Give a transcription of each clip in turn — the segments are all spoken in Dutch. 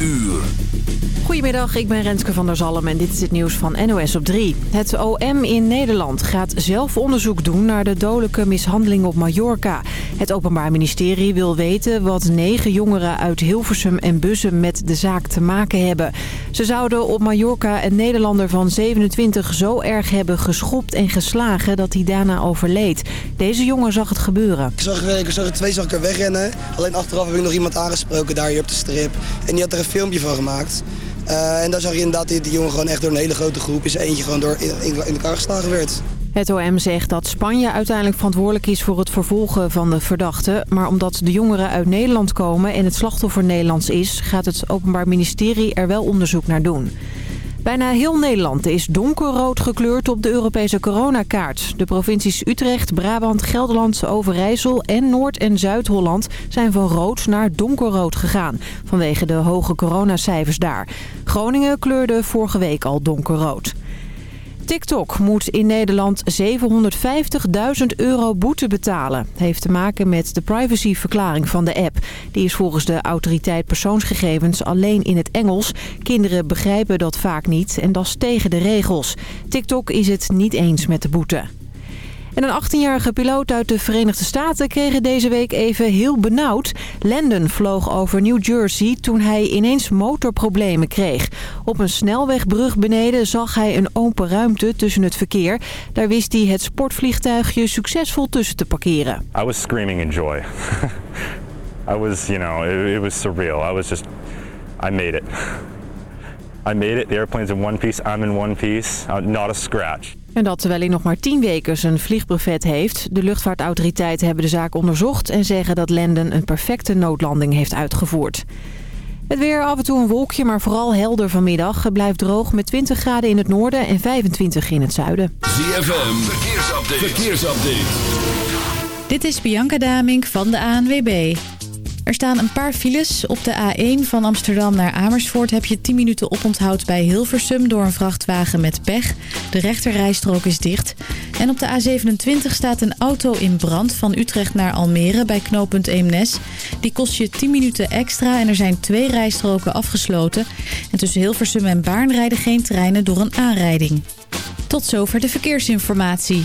uur. Goedemiddag, ik ben Renske van der Zalm en dit is het nieuws van NOS op 3. Het OM in Nederland gaat zelf onderzoek doen naar de dodelijke mishandeling op Mallorca. Het Openbaar Ministerie wil weten wat negen jongeren uit Hilversum en Bussum met de zaak te maken hebben. Ze zouden op Mallorca een Nederlander van 27 zo erg hebben geschopt en geslagen dat hij daarna overleed. Deze jongen zag het gebeuren. Ik zag, ik zag er twee zag ik er wegrennen. Alleen achteraf heb ik nog iemand aangesproken daar hier op de strip. En die had er een filmpje van gemaakt. Uh, en daar zag je inderdaad dat die jongen gewoon echt door een hele grote groep... is eentje gewoon door in, in elkaar geslagen werd. Het OM zegt dat Spanje uiteindelijk verantwoordelijk is voor het vervolgen van de verdachte. Maar omdat de jongeren uit Nederland komen en het slachtoffer Nederlands is... gaat het Openbaar Ministerie er wel onderzoek naar doen. Bijna heel Nederland is donkerrood gekleurd op de Europese coronakaart. De provincies Utrecht, Brabant, Gelderland, Overijssel en Noord- en Zuid-Holland zijn van rood naar donkerrood gegaan. Vanwege de hoge coronacijfers daar. Groningen kleurde vorige week al donkerrood. TikTok moet in Nederland 750.000 euro boete betalen. heeft te maken met de privacyverklaring van de app. Die is volgens de autoriteit persoonsgegevens alleen in het Engels. Kinderen begrijpen dat vaak niet en dat is tegen de regels. TikTok is het niet eens met de boete. En een 18-jarige piloot uit de Verenigde Staten kreeg deze week even heel benauwd. Landon vloog over New Jersey toen hij ineens motorproblemen kreeg. Op een snelwegbrug beneden zag hij een open ruimte tussen het verkeer. Daar wist hij het sportvliegtuigje succesvol tussen te parkeren. I was screaming in joy. I was, you know, it, it was surreal. I was just, I made it. I made it. The airplane's in one piece. I'm in one piece. Uh, not a scratch. En dat terwijl hij nog maar 10 weken zijn vliegbrevet heeft. De luchtvaartautoriteiten hebben de zaak onderzocht... en zeggen dat Landon een perfecte noodlanding heeft uitgevoerd. Het weer af en toe een wolkje, maar vooral helder vanmiddag. Het blijft droog met 20 graden in het noorden en 25 in het zuiden. ZFM, verkeersupdate. verkeersupdate. Dit is Bianca Damink van de ANWB. Er staan een paar files. Op de A1 van Amsterdam naar Amersfoort heb je 10 minuten oponthoud bij Hilversum door een vrachtwagen met pech. De rechterrijstrook is dicht. En op de A27 staat een auto in brand van Utrecht naar Almere bij knooppunt Eemnes. Die kost je 10 minuten extra en er zijn twee rijstroken afgesloten. En tussen Hilversum en Baarn rijden geen treinen door een aanrijding. Tot zover de verkeersinformatie.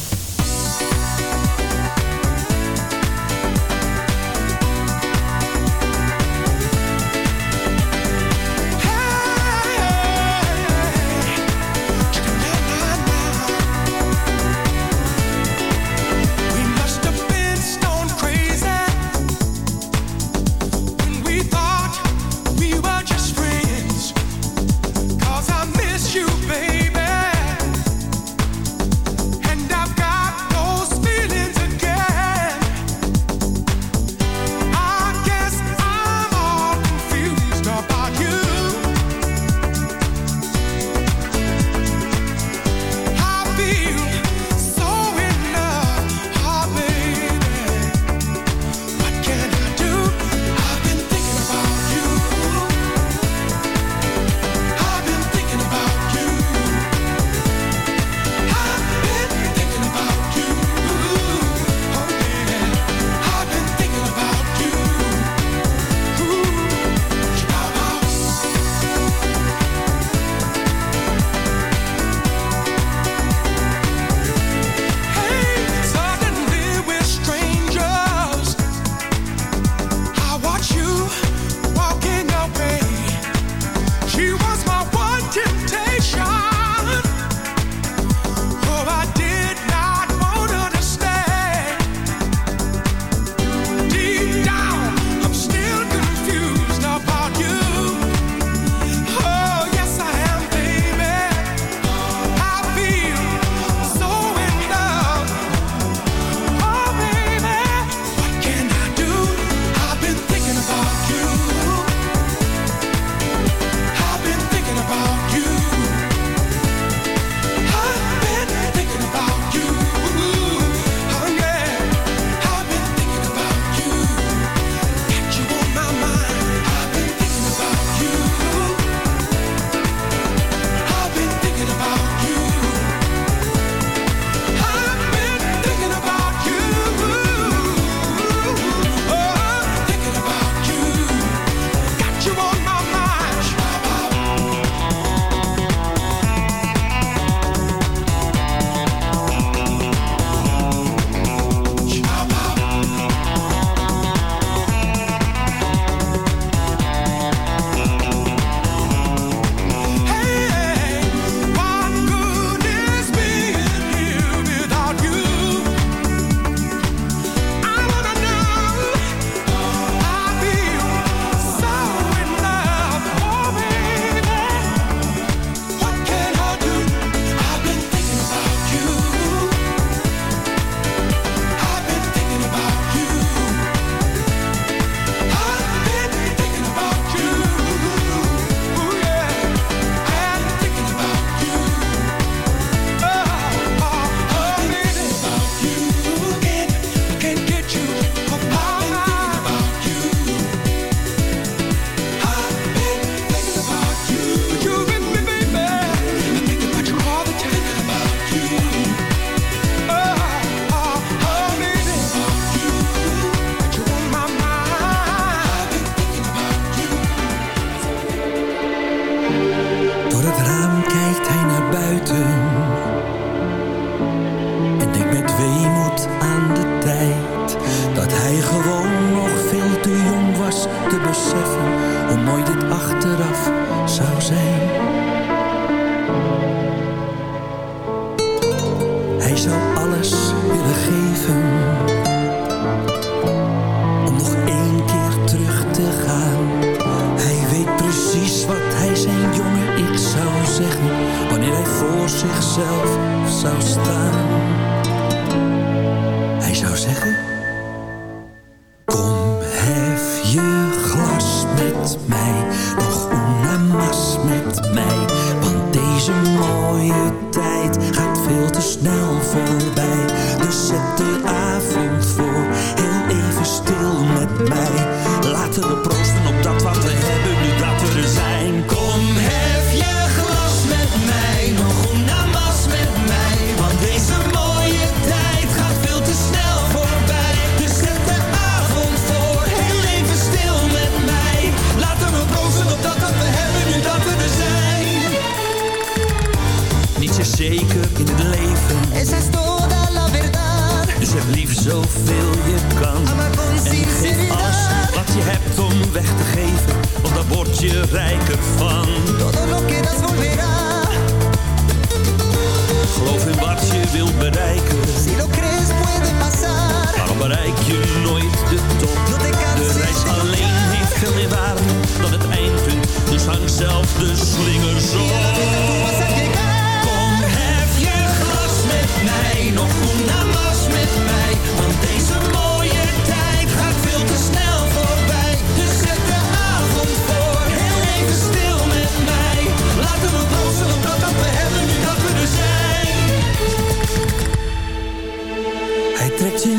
voor zichzelf zou staan. rijker van. Todo lo volverá. Geloof in wat je wilt bereiken. Si lo crees puede pasar. Waarom bereik je nooit de top? No te de reis alleen heeft veel meer waarde dan het eindpunt. Dus hang zelf de slingers op. Kom, hef je glas met mij nog una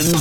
Zandvoort en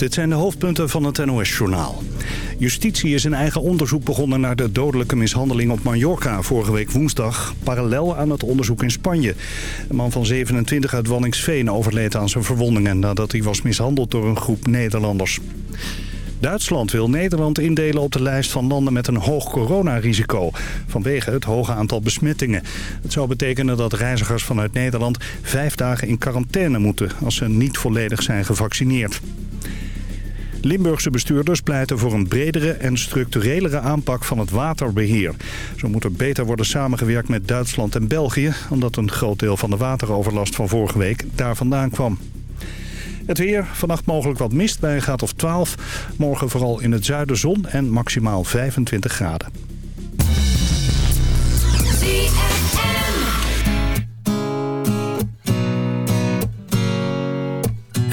dit zijn de hoofdpunten van het NOS-journaal. Justitie is een eigen onderzoek begonnen naar de dodelijke mishandeling op Mallorca vorige week woensdag. Parallel aan het onderzoek in Spanje. Een man van 27 uit Wanningsveen overleed aan zijn verwondingen nadat hij was mishandeld door een groep Nederlanders. Duitsland wil Nederland indelen op de lijst van landen met een hoog coronarisico... vanwege het hoge aantal besmettingen. Het zou betekenen dat reizigers vanuit Nederland vijf dagen in quarantaine moeten... als ze niet volledig zijn gevaccineerd. Limburgse bestuurders pleiten voor een bredere en structurelere aanpak van het waterbeheer. Zo moet er beter worden samengewerkt met Duitsland en België... omdat een groot deel van de wateroverlast van vorige week daar vandaan kwam. Het weer, vannacht mogelijk wat mist bij een graad of 12. Morgen vooral in het zuiden zon en maximaal 25 graden.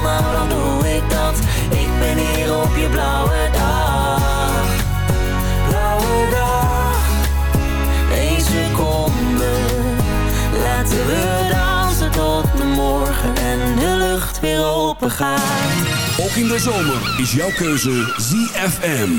Wil, nou dan doe ik dat? Ik ben hier op je blauwe dag. Blauwe dag. Eén seconde. Laten we dansen tot de morgen En de lucht weer open gaat. Ook in de zomer is jouw keuze ZFM.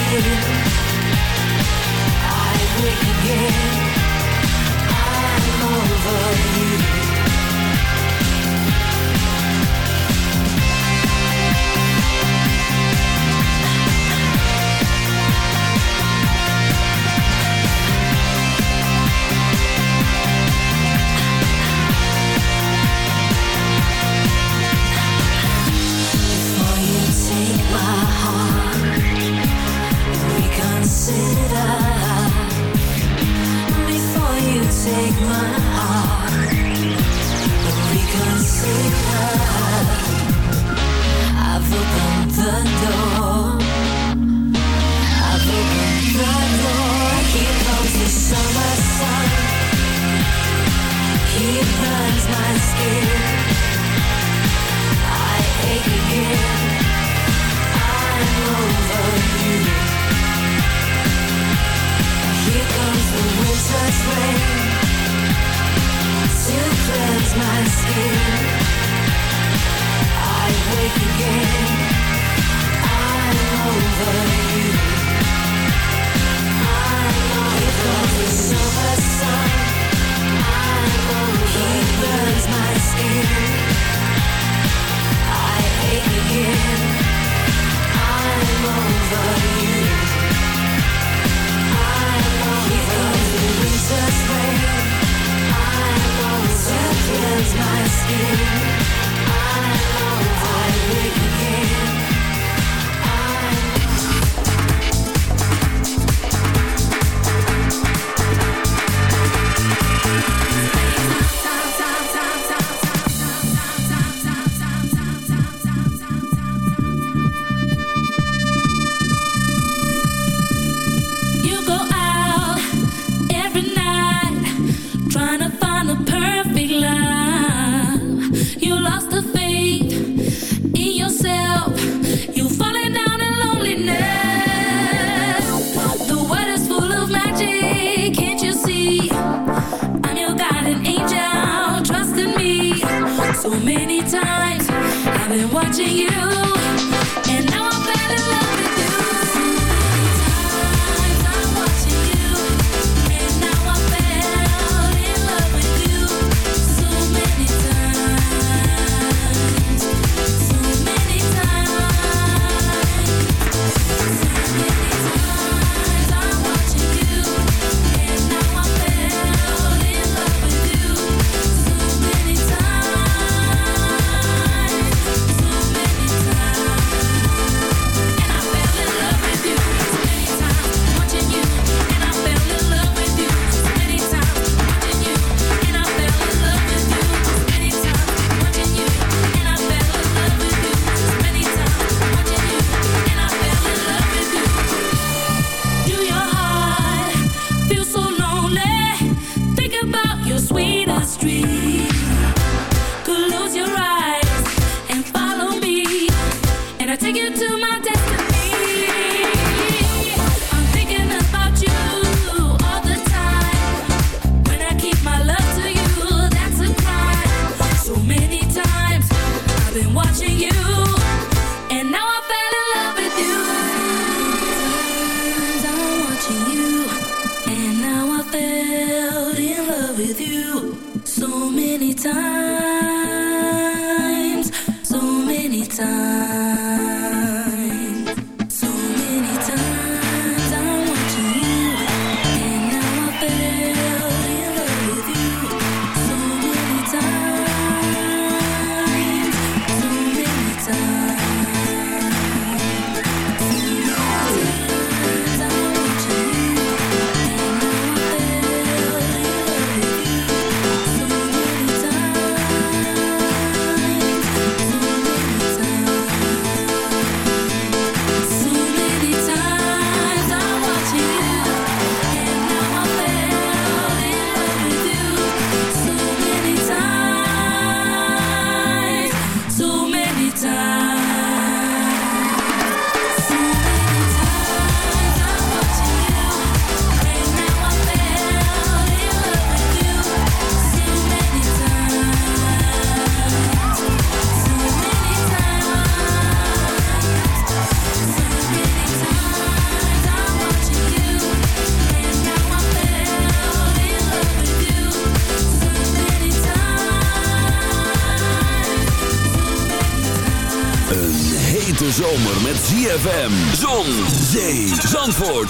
I wake again.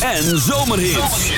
en zomerhits.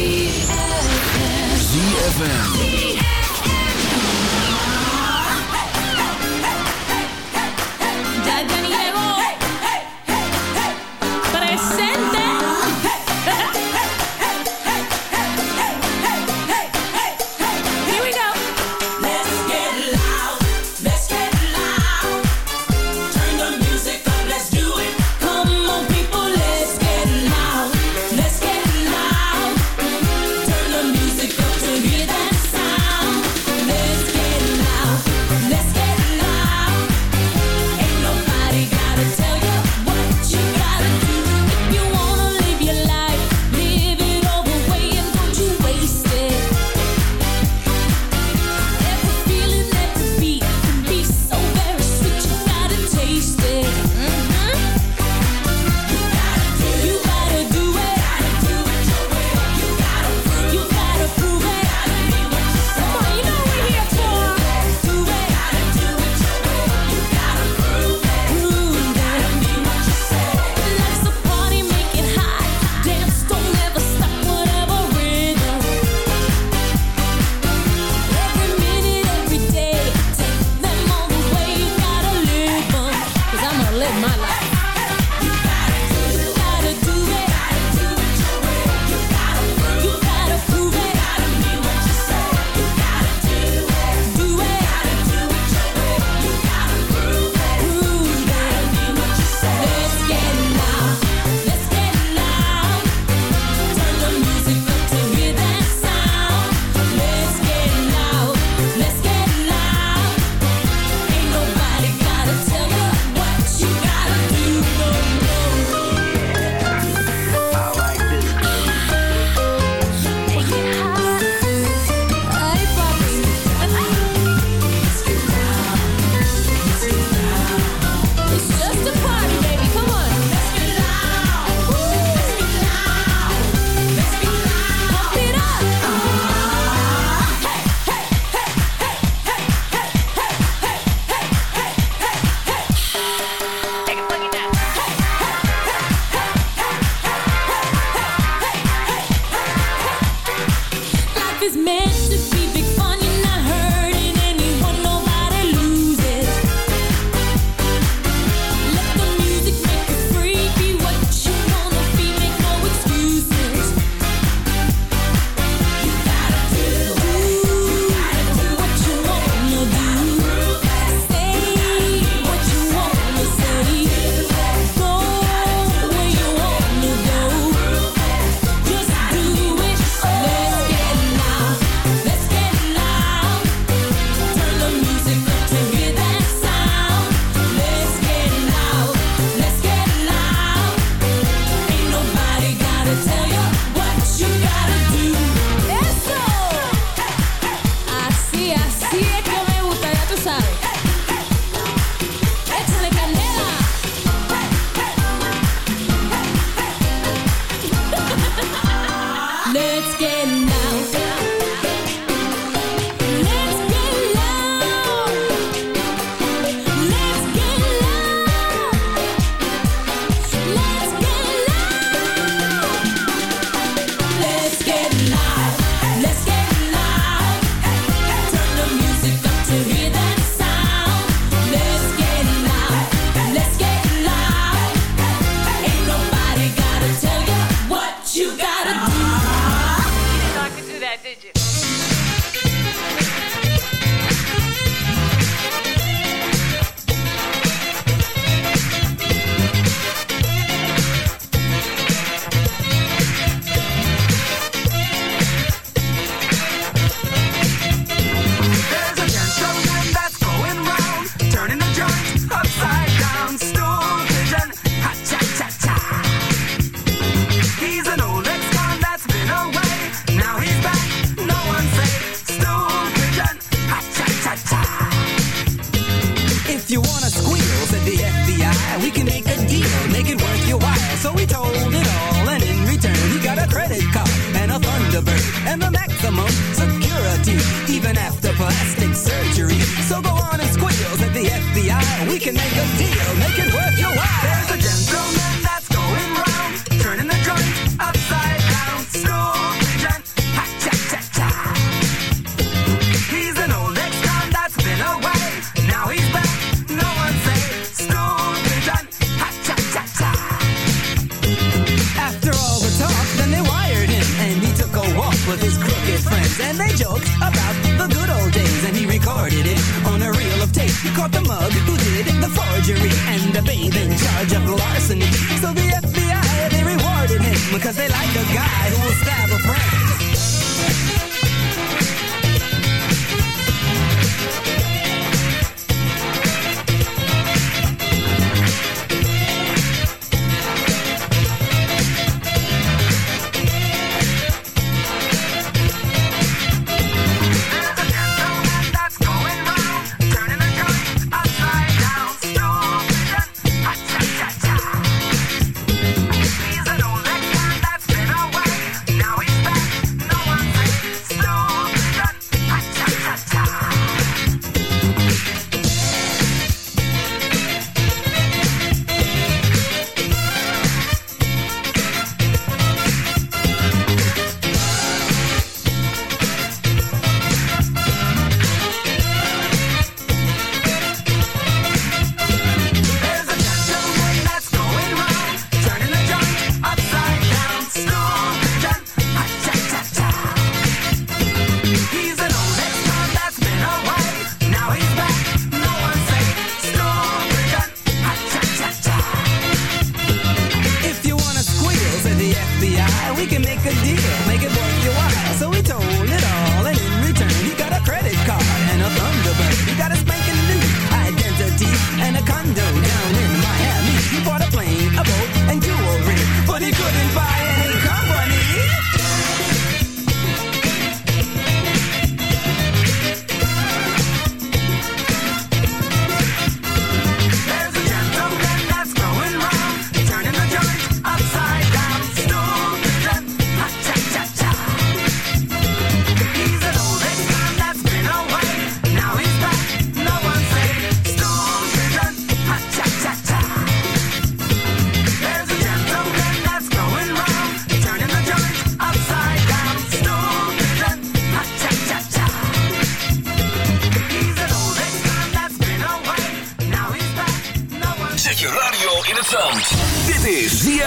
Yeah.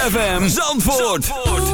ZFM Zandvoort.